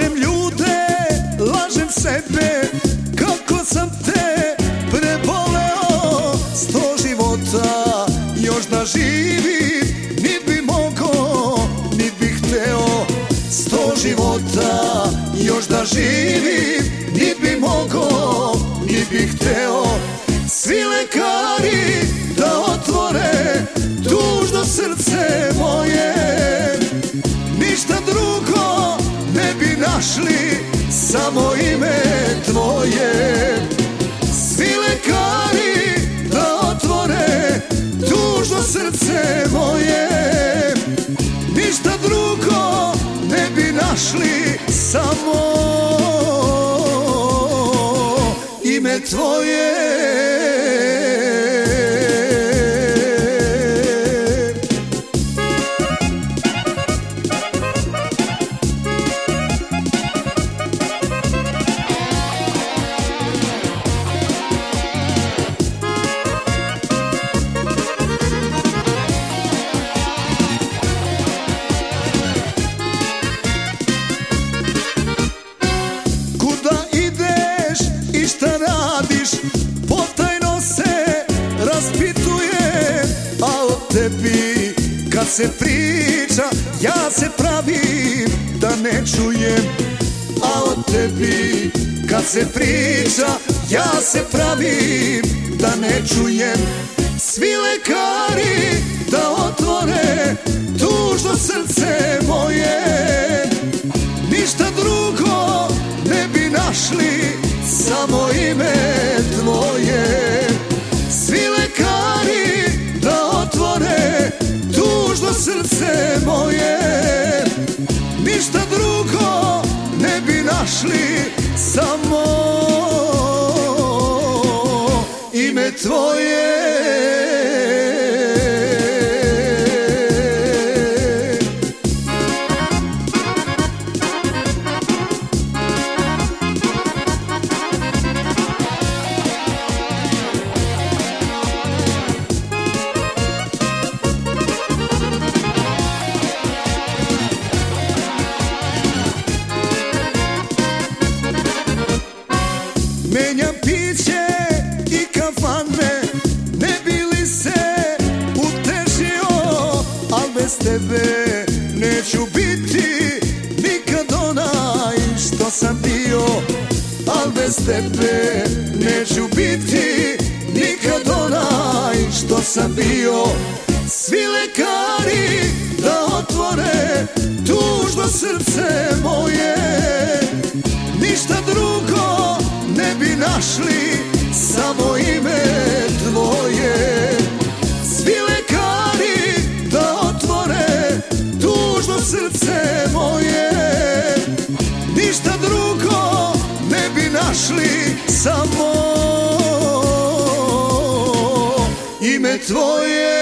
Lažem ljude, lažem sebe Kako sam te preboleo. Sto života još da živim ni bi mogo, ni bi hteo. Sto života još da živim. Našli Samo ime tvoje? Svi lekari da otvore Tužno srce moje. Ništa drugo ne bi našli Samo ime tvoje se priča Ja se pravim da ne čujem. A o tebi kad se priča Ja se pravim da ne čujem. Svi lekari da otvore Tužno srce moje našli Samo ime tvoje Piće i kafane Ne bi se utešio Al bez tebe neću biti Nikad onaj što sam bio Al bez tebe neću biti Nikad onaj što sam bio. Svi lekari da otvore Tužno srce moje našli Samo ime tvoje. Svi lekari da otvore Tužno srce moje. Ništa drugo ne bi našli Samo ime tvoje